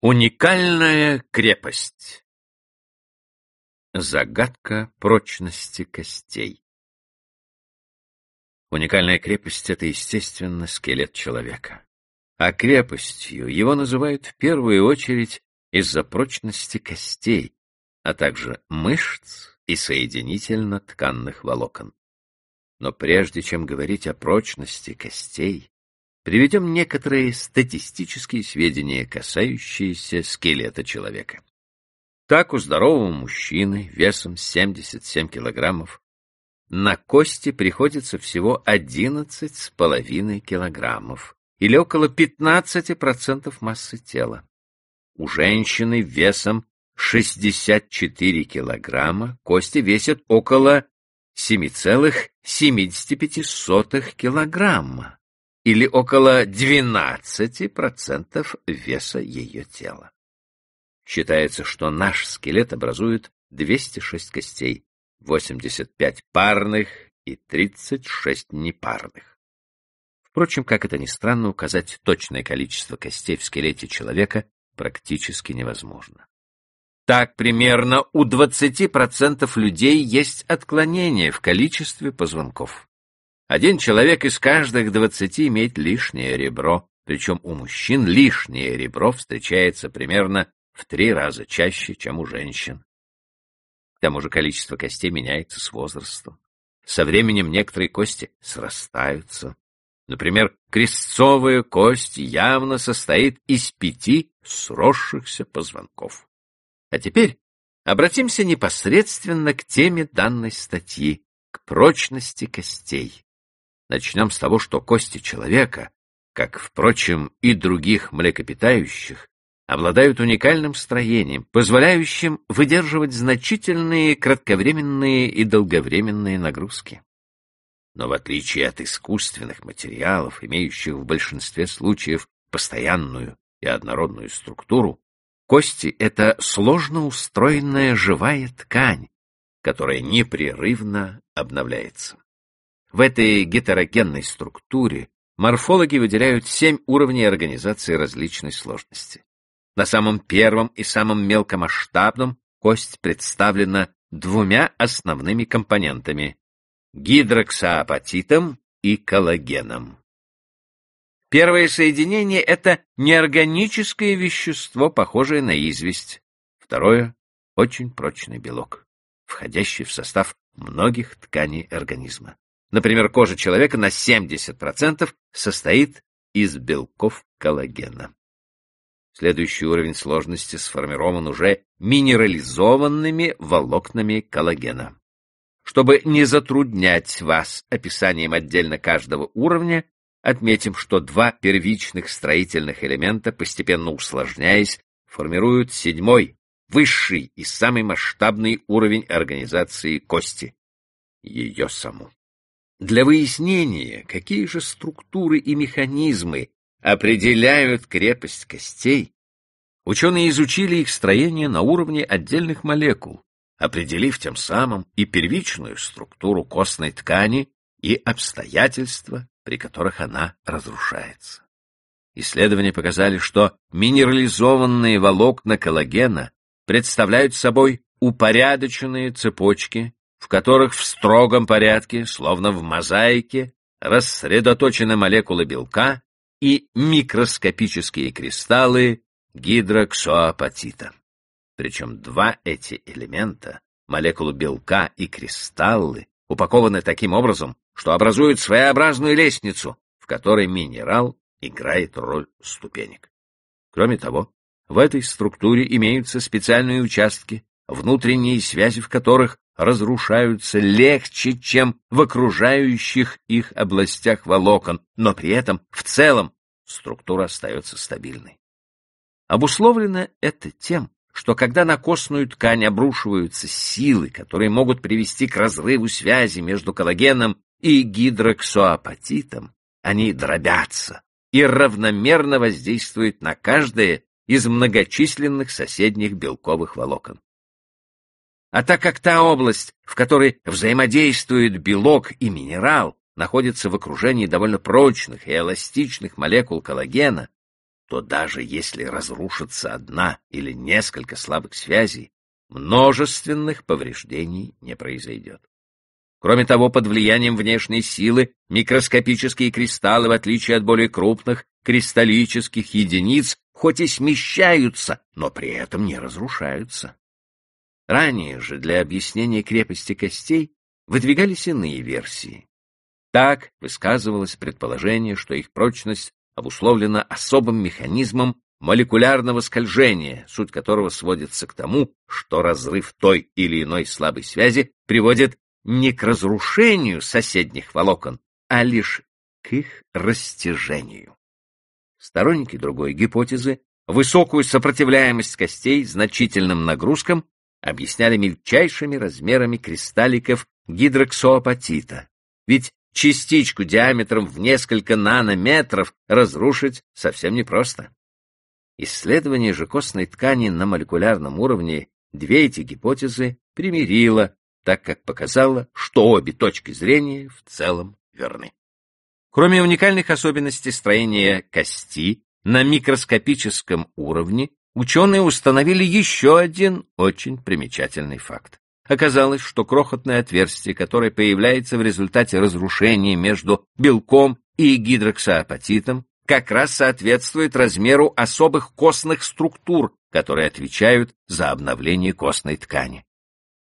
Уникальная крепость. Загадка прочности костей. Уникальная крепость — это, естественно, скелет человека. А крепостью его называют в первую очередь из-за прочности костей, а также мышц и соединительно-тканных волокон. Но прежде чем говорить о прочности костей, приведем некоторые статистические сведения, касающиеся скелета человека. Так у здорового мужчины весом 77 килограммов на кости приходится всего 11,5 килограммов, или около 15% массы тела. У женщины весом 64 килограмма кости весят около 7,75 килограмма или около 12% веса ее тела. Считается, что наш скелет образует 206 костей, 85 парных и 36 непарных. Впрочем, как это ни странно, указать точное количество костей в скелете человека практически невозможно. Так, примерно у 20% людей есть отклонение в количестве позвонков. Один человек из каждых двадцати имеет лишнее ребро, причем у мужчин лишнее ребро встречается примерно в три раза чаще, чем у женщин. К тому же количество костей меняется с возрастом. Со временем некоторые кости срастаются. Например, крестцовая кость явно состоит из пяти сросшихся позвонков. А теперь обратимся непосредственно к теме данной статьи, к прочности костей. Начнем с того, что кости человека, как, впрочем, и других млекопитающих, обладают уникальным строением, позволяющим выдерживать значительные кратковременные и долговременные нагрузки. Но в отличие от искусственных материалов, имеющих в большинстве случаев постоянную и однородную структуру, кости — это сложно устроенная живая ткань, которая непрерывно обновляется. В этой гетерогенной структуре морфологи выделяют семь уровней организации различной сложности. На самом первом и самом мелкомасштабном кость представлена двумя основными компонентами – гидроксоапатитом и коллагеном. Первое соединение – это неорганическое вещество, похожее на известь. Второе – очень прочный белок, входящий в состав многих тканей организма. Например, кожа человека на 70% состоит из белков коллагена. Следующий уровень сложности сформирован уже минерализованными волокнами коллагена. Чтобы не затруднять вас описанием отдельно каждого уровня, отметим, что два первичных строительных элемента, постепенно усложняясь, формируют седьмой, высший и самый масштабный уровень организации кости — ее саму. Для выяснения, какие же структуры и механизмы определяют крепость костей, ученые изучили их строение на уровне отдельных молекул, определив тем самым и первичную структуру костной ткани и обстоятельства, при которых она разрушается. Исследования показали, что минерализованные волокна коллагена представляют собой упорядоченные цепочки в которых в строгом порядке, словно в мозаике, рассредоточены молекулы белка и микроскопические кристаллы гидроксоапатита. Причем два эти элемента, молекулы белка и кристаллы, упакованы таким образом, что образуют своеобразную лестницу, в которой минерал играет роль ступенек. Кроме того, в этой структуре имеются специальные участки, внутренние связи в которых разрушаются легче, чем в окружающих их областях волокон, но при этом в целом структура остается стабильной. Обусловлено это тем, что когда на костную ткань обрушиваются силы, которые могут привести к разрыву связи между коллагеном и гидроксоапатитом, они дробятся и равномерно воздействуют на каждое из многочисленных соседних белковых волокон. А так как та область, в которой взаимодействуют белок и минерал, находится в окружении довольно прочных и эластичных молекул коллагена, то даже если разрушится одна или несколько слабых связей, множественных повреждений не произойдет. Кроме того, под влиянием внешней силы микроскопические кристаллы, в отличие от более крупных кристаллических единиц, хоть и смещаются, но при этом не разрушаются. Ранее же для объяснения крепости костей выдвигались иные версии. Так высказывалось предположение, что их прочность обусловлена особым механизмом молекулярного скольжения, суть которого сводится к тому, что разрыв той или иной слабой связи приводит не к разрушению соседних волокон, а лишь к их растяжению. Сторонники другой гипотезы высокую сопротивляемость костей значительным нагрузкам объясняли мельчайшими размерами кристалликов гидроксоапатита, ведь частичку диаметром в несколько нанометров разрушить совсем непросто. Исследование же костной ткани на молекулярном уровне две эти гипотезы примирило, так как показало, что обе точки зрения в целом верны. Кроме уникальных особенностей строения кости на микроскопическом уровне, ученые установили еще один очень примечательный факт. Оказалось, что крохотное отверстие, которое появляется в результате разрушения между белком и гидроксоапатитом, как раз соответствует размеру особых костных структур, которые отвечают за обновление костной ткани.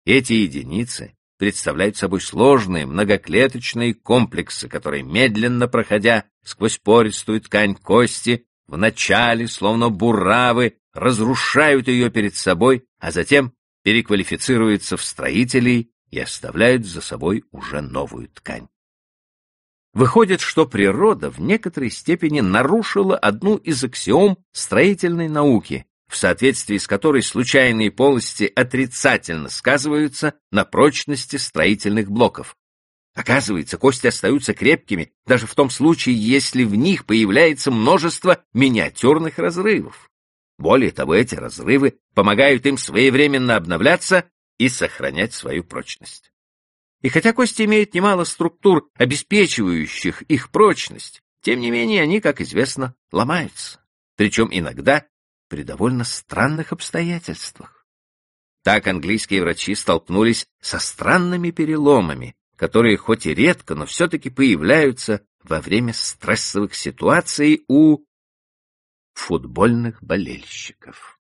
Эти единицы представляют собой сложные многоклеточные комплексы, которые, медленно проходя сквозь пористую ткань кости, вначале, словно буравы, разрушают ее перед собой, а затем переквалифицируются в строителей и оставляют за собой уже новую ткань. Выходит, что природа в некоторой степени нарушила одну из аксиом строительной науки, в соответствии с которой случайные полости отрицательно сказываются на прочности строительных блоков. Оказывается, кости остаются крепкими даже в том случае, если в них появляется множество миниатюрных разрывов. Более того, эти разрывы помогают им своевременно обновляться и сохранять свою прочность. И хотя кости имеют немало структур, обеспечивающих их прочность, тем не менее они, как известно, ломаются. Причем иногда при довольно странных обстоятельствах. Так английские врачи столкнулись со странными переломами, которые хоть и редко, но все-таки появляются во время стрессовых ситуаций у футбольных болельщиков.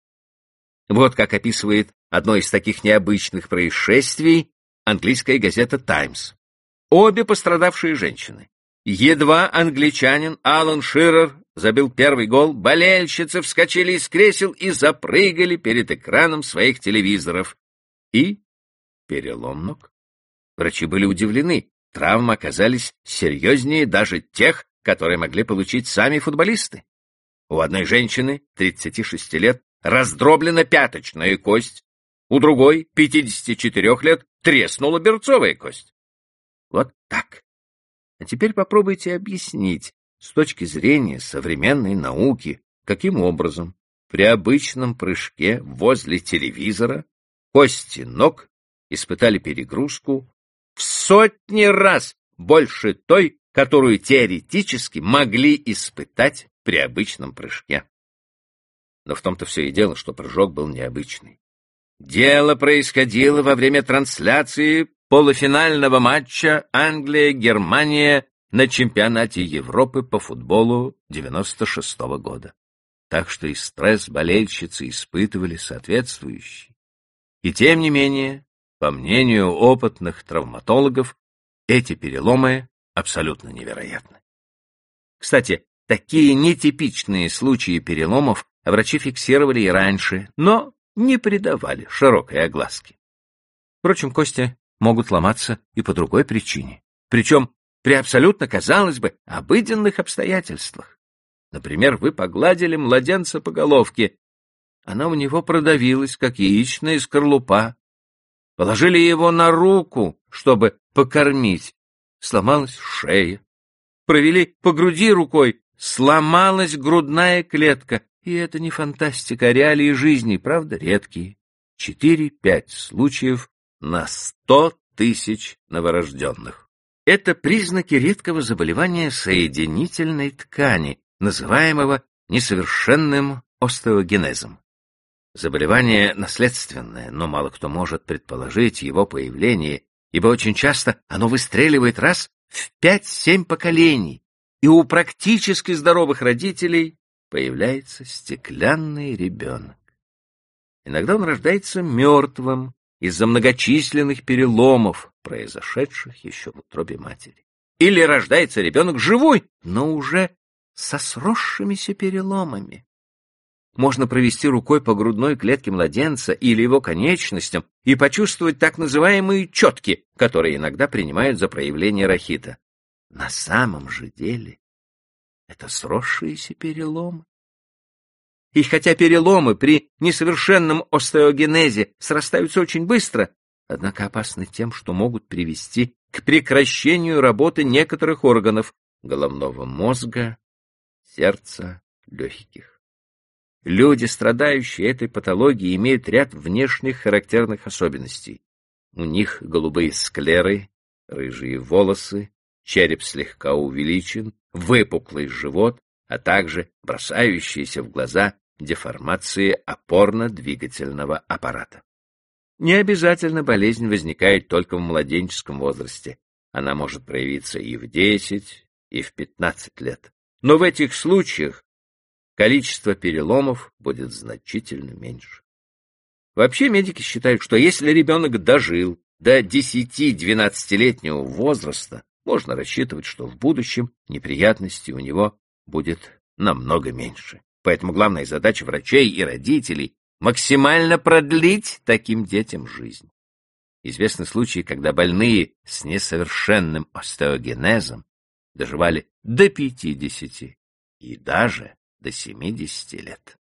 Вот как описывает одно из таких необычных происшествий английская газета «Таймс». Обе пострадавшие женщины. Едва англичанин Алан Ширер забил первый гол, болельщицы вскочили из кресел и запрыгали перед экраном своих телевизоров. И перелом ног. Врачи были удивлены. Травмы оказались серьезнее даже тех, которые могли получить сами футболисты. У одной женщины, 36 лет, раздроблена пяточная кость, у другой, 54 лет, треснула берцовая кость. Вот так. А теперь попробуйте объяснить с точки зрения современной науки, каким образом при обычном прыжке возле телевизора кости ног испытали перегрузку в сотни раз больше той, которую теоретически могли испытать при обычном прыжке. Но в том-то все и дело, что прыжок был необычный. Дело происходило во время трансляции полуфинального матча Англия-Германия на чемпионате Европы по футболу 96 -го года. Так что и стресс болельщицы испытывали соответствующий. И тем не менее, по мнению опытных травматологов, эти переломы абсолютно невероятны. Кстати, Такие нетипичные случаи переломов врачи фиксировали и раньше, но не придавали широкой огласки. Впрочем, кости могут ломаться и по другой причине, причем при абсолютно, казалось бы, обыденных обстоятельствах. Например, вы погладили младенца по головке, она у него продавилась, как яичная скорлупа. Положили его на руку, чтобы покормить. Сломалась шея. Провели по груди рукой, Сломалась грудная клетка, и это не фантастика, а реалии жизни, правда, редкие. Четыре-пять случаев на сто тысяч новорожденных. Это признаки редкого заболевания соединительной ткани, называемого несовершенным остеогенезом. Заболевание наследственное, но мало кто может предположить его появление, ибо очень часто оно выстреливает раз в пять-семь поколений, и у практически здоровых родителей появляется стеклянный ребенок. Иногда он рождается мертвым из-за многочисленных переломов, произошедших еще в утробе матери. Или рождается ребенок живой, но уже со сросшимися переломами. Можно провести рукой по грудной клетке младенца или его конечностям и почувствовать так называемые четки, которые иногда принимают за проявление рахита. На самом же деле это сросшиеся переломы. И хотя переломы при несовершенном остеогенезе срастаются очень быстро, однако опасны тем, что могут привести к прекращению работы некоторых органов головного мозга, сердца, легких. Люди, страдающие этой патологией, имеют ряд внешних характерных особенностей. У них голубые склеры, рыжие волосы, череп слегка увеличен, выпуклый живот, а также бросающиеся в глаза деформации опорно-двигательного аппарата. Не обязательно болезнь возникает только в младенческом возрасте. Она может проявиться и в 10, и в 15 лет. Но в этих случаях количество переломов будет значительно меньше. Вообще медики считают, что если ребенок дожил до 10-12-летнего возраста, можно рассчитывать, что в будущем неприятностей у него будет намного меньше. Поэтому главная задача врачей и родителей — максимально продлить таким детям жизнь. Известны случаи, когда больные с несовершенным остеогенезом доживали до 50 и даже до 70 лет.